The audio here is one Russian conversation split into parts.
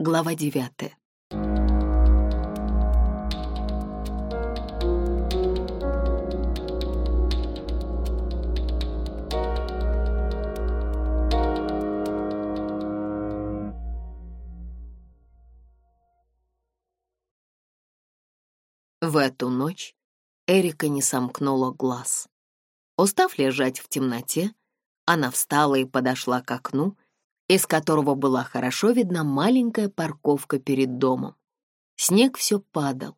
Глава 9. В эту ночь Эрика не сомкнула глаз. Устав лежать в темноте, она встала и подошла к окну, из которого была хорошо видна маленькая парковка перед домом. Снег все падал,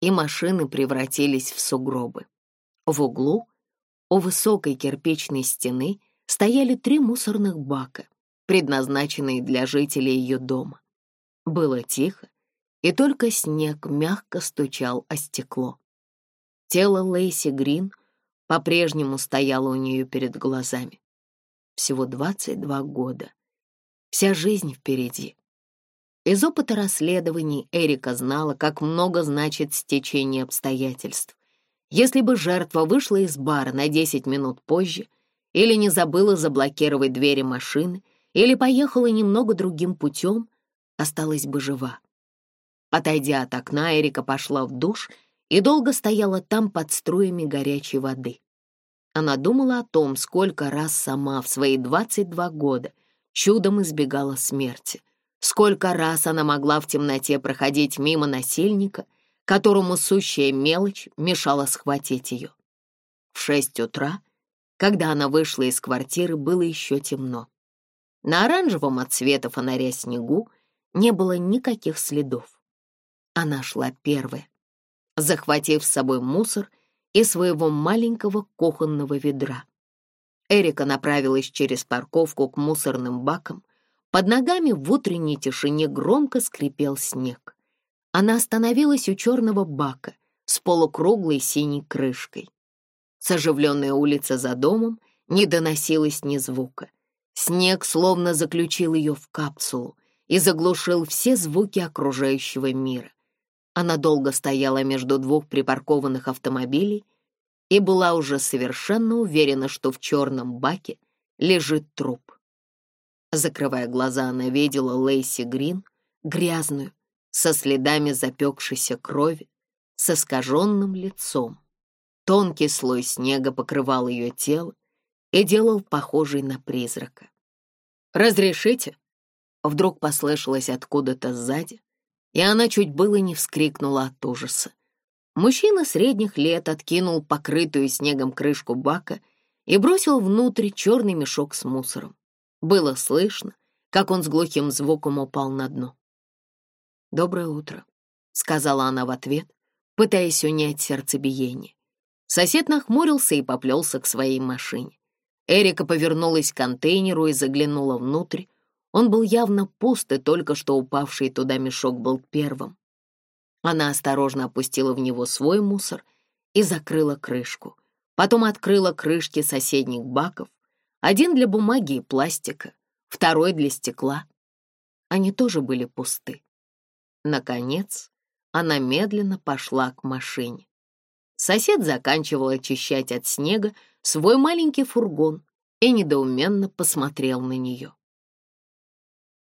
и машины превратились в сугробы. В углу, у высокой кирпичной стены, стояли три мусорных бака, предназначенные для жителей ее дома. Было тихо, и только снег мягко стучал о стекло. Тело Лейси Грин по-прежнему стояло у нее перед глазами. Всего 22 года. Вся жизнь впереди. Из опыта расследований Эрика знала, как много значит стечение обстоятельств. Если бы жертва вышла из бара на 10 минут позже, или не забыла заблокировать двери машины, или поехала немного другим путем, осталась бы жива. Отойдя от окна, Эрика пошла в душ и долго стояла там под струями горячей воды. Она думала о том, сколько раз сама в свои 22 года чудом избегала смерти. Сколько раз она могла в темноте проходить мимо насильника, которому сущая мелочь мешала схватить ее. В шесть утра, когда она вышла из квартиры, было еще темно. На оранжевом от света фонаря снегу не было никаких следов. Она шла первая, захватив с собой мусор и своего маленького кухонного ведра. Эрика направилась через парковку к мусорным бакам. Под ногами в утренней тишине громко скрипел снег. Она остановилась у черного бака с полукруглой синей крышкой. Соживленная улица за домом не доносилась ни звука. Снег словно заключил ее в капсулу и заглушил все звуки окружающего мира. Она долго стояла между двух припаркованных автомобилей, и была уже совершенно уверена, что в черном баке лежит труп. Закрывая глаза, она видела Лейси Грин, грязную, со следами запекшейся крови, с искаженным лицом. Тонкий слой снега покрывал ее тело и делал похожей на призрака. «Разрешите?» Вдруг послышалось откуда-то сзади, и она чуть было не вскрикнула от ужаса. Мужчина средних лет откинул покрытую снегом крышку бака и бросил внутрь черный мешок с мусором. Было слышно, как он с глухим звуком упал на дно. «Доброе утро», — сказала она в ответ, пытаясь унять сердцебиение. Сосед нахмурился и поплелся к своей машине. Эрика повернулась к контейнеру и заглянула внутрь. Он был явно пуст, и только что упавший туда мешок был первым. Она осторожно опустила в него свой мусор и закрыла крышку. Потом открыла крышки соседних баков, один для бумаги и пластика, второй для стекла. Они тоже были пусты. Наконец, она медленно пошла к машине. Сосед заканчивал очищать от снега свой маленький фургон и недоуменно посмотрел на нее.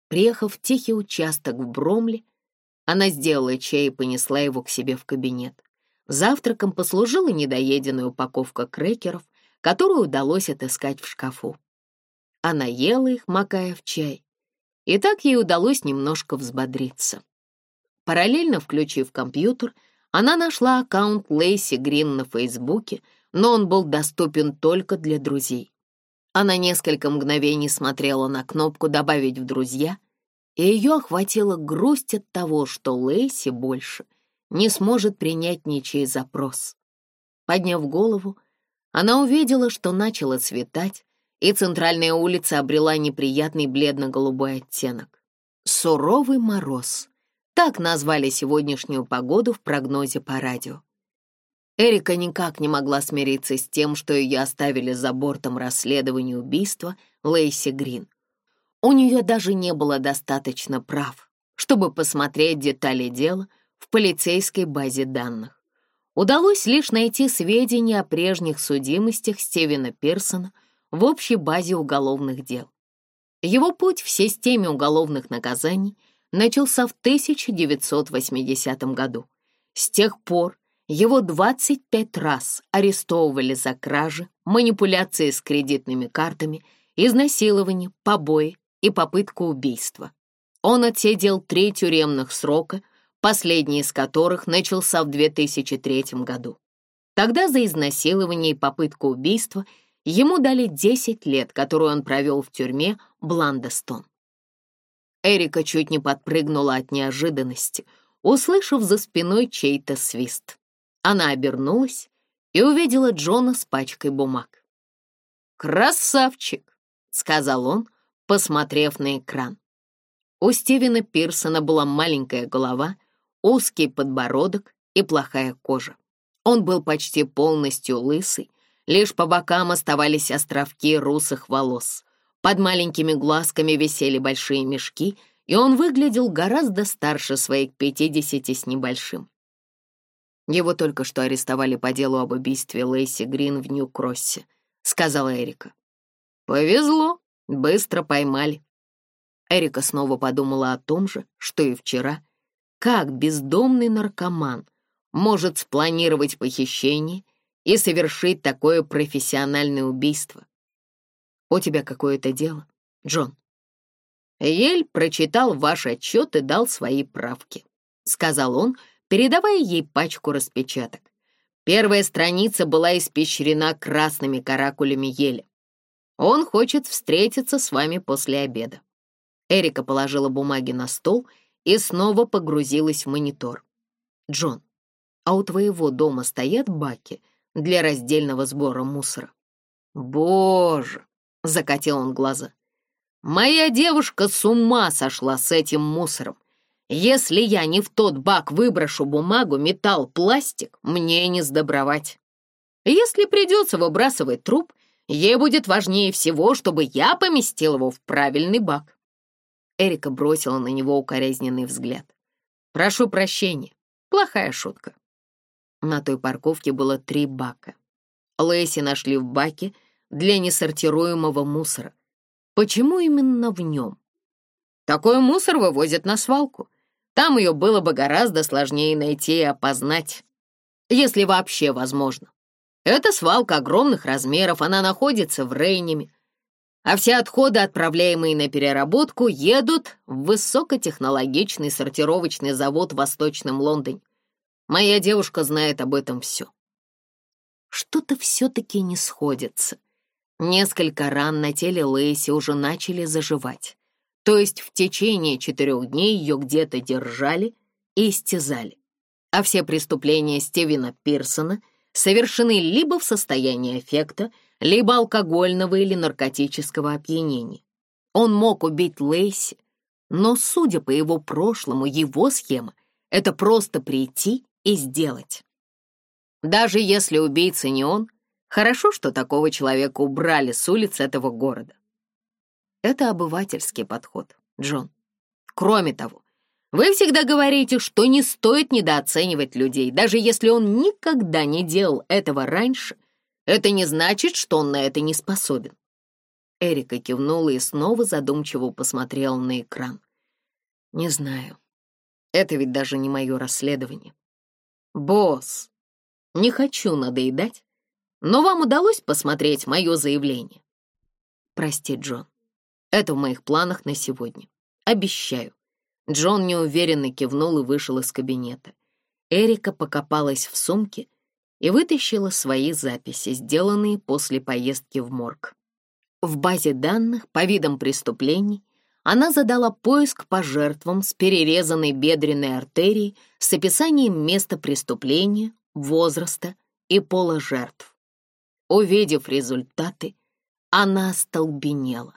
Приехав в тихий участок в Бромле, она сделала чай и понесла его к себе в кабинет. Завтраком послужила недоеденная упаковка крекеров, которую удалось отыскать в шкафу. Она ела их, макая в чай. И так ей удалось немножко взбодриться. Параллельно включив компьютер, она нашла аккаунт Лейси Грин на Фейсбуке, но он был доступен только для друзей. Она несколько мгновений смотрела на кнопку «Добавить в друзья», и ее охватила грусть от того, что Лейси больше не сможет принять ничей запрос. Подняв голову, она увидела, что начало светать, и центральная улица обрела неприятный бледно-голубой оттенок. «Суровый мороз» — так назвали сегодняшнюю погоду в прогнозе по радио. Эрика никак не могла смириться с тем, что ее оставили за бортом расследования убийства Лейси Грин. У нее даже не было достаточно прав, чтобы посмотреть детали дела в полицейской базе данных. Удалось лишь найти сведения о прежних судимостях Стивена Персона в общей базе уголовных дел. Его путь в системе уголовных наказаний начался в 1980 году. С тех пор его 25 раз арестовывали за кражи, манипуляции с кредитными картами, изнасилование, побои, и попытка убийства. Он отсидел три тюремных срока, последний из которых начался в 2003 году. Тогда за изнасилование и попытку убийства ему дали 10 лет, которую он провел в тюрьме Бландестон. Эрика чуть не подпрыгнула от неожиданности, услышав за спиной чей-то свист. Она обернулась и увидела Джона с пачкой бумаг. «Красавчик!» — сказал он, посмотрев на экран. У Стивена Пирсона была маленькая голова, узкий подбородок и плохая кожа. Он был почти полностью лысый, лишь по бокам оставались островки русых волос. Под маленькими глазками висели большие мешки, и он выглядел гораздо старше своих пятидесяти с небольшим. «Его только что арестовали по делу об убийстве Лейси Грин в Нью-Кроссе», — сказала Эрика. «Повезло», Быстро поймали. Эрика снова подумала о том же, что и вчера. Как бездомный наркоман может спланировать похищение и совершить такое профессиональное убийство? У тебя какое-то дело, Джон. Ель прочитал ваш отчет и дал свои правки, сказал он, передавая ей пачку распечаток. Первая страница была испещрена красными каракулями Еля. Он хочет встретиться с вами после обеда». Эрика положила бумаги на стол и снова погрузилась в монитор. «Джон, а у твоего дома стоят баки для раздельного сбора мусора?» «Боже!» — закатил он глаза. «Моя девушка с ума сошла с этим мусором. Если я не в тот бак выброшу бумагу, металл, пластик, мне не сдобровать. Если придется выбрасывать труп, Ей будет важнее всего, чтобы я поместил его в правильный бак». Эрика бросила на него укоризненный взгляд. «Прошу прощения. Плохая шутка». На той парковке было три бака. Лэйси нашли в баке для несортируемого мусора. Почему именно в нем? Такой мусор вывозят на свалку. Там ее было бы гораздо сложнее найти и опознать, если вообще возможно. Это свалка огромных размеров, она находится в Рейниме, а все отходы, отправляемые на переработку, едут в высокотехнологичный сортировочный завод в Восточном Лондоне. Моя девушка знает об этом все. Что-то все-таки не сходится. Несколько ран на теле Лэйси уже начали заживать. То есть в течение четырех дней ее где-то держали и истязали. А все преступления Стивена Пирсона — совершены либо в состоянии эффекта, либо алкогольного или наркотического опьянения. Он мог убить Лэйси, но, судя по его прошлому, его схема — это просто прийти и сделать. Даже если убийца не он, хорошо, что такого человека убрали с улиц этого города. Это обывательский подход, Джон. Кроме того, вы всегда говорите, что не стоит недооценивать людей, даже если он никогда не делал этого раньше. Это не значит, что он на это не способен. Эрика кивнула и снова задумчиво посмотрела на экран. Не знаю. Это ведь даже не мое расследование. Босс, не хочу надоедать, но вам удалось посмотреть мое заявление. Прости, Джон. Это в моих планах на сегодня. Обещаю. Джон неуверенно кивнул и вышел из кабинета. Эрика покопалась в сумке и вытащила свои записи, сделанные после поездки в морг. В базе данных по видам преступлений она задала поиск по жертвам с перерезанной бедренной артерией с описанием места преступления, возраста и пола жертв. Увидев результаты, она остолбенела.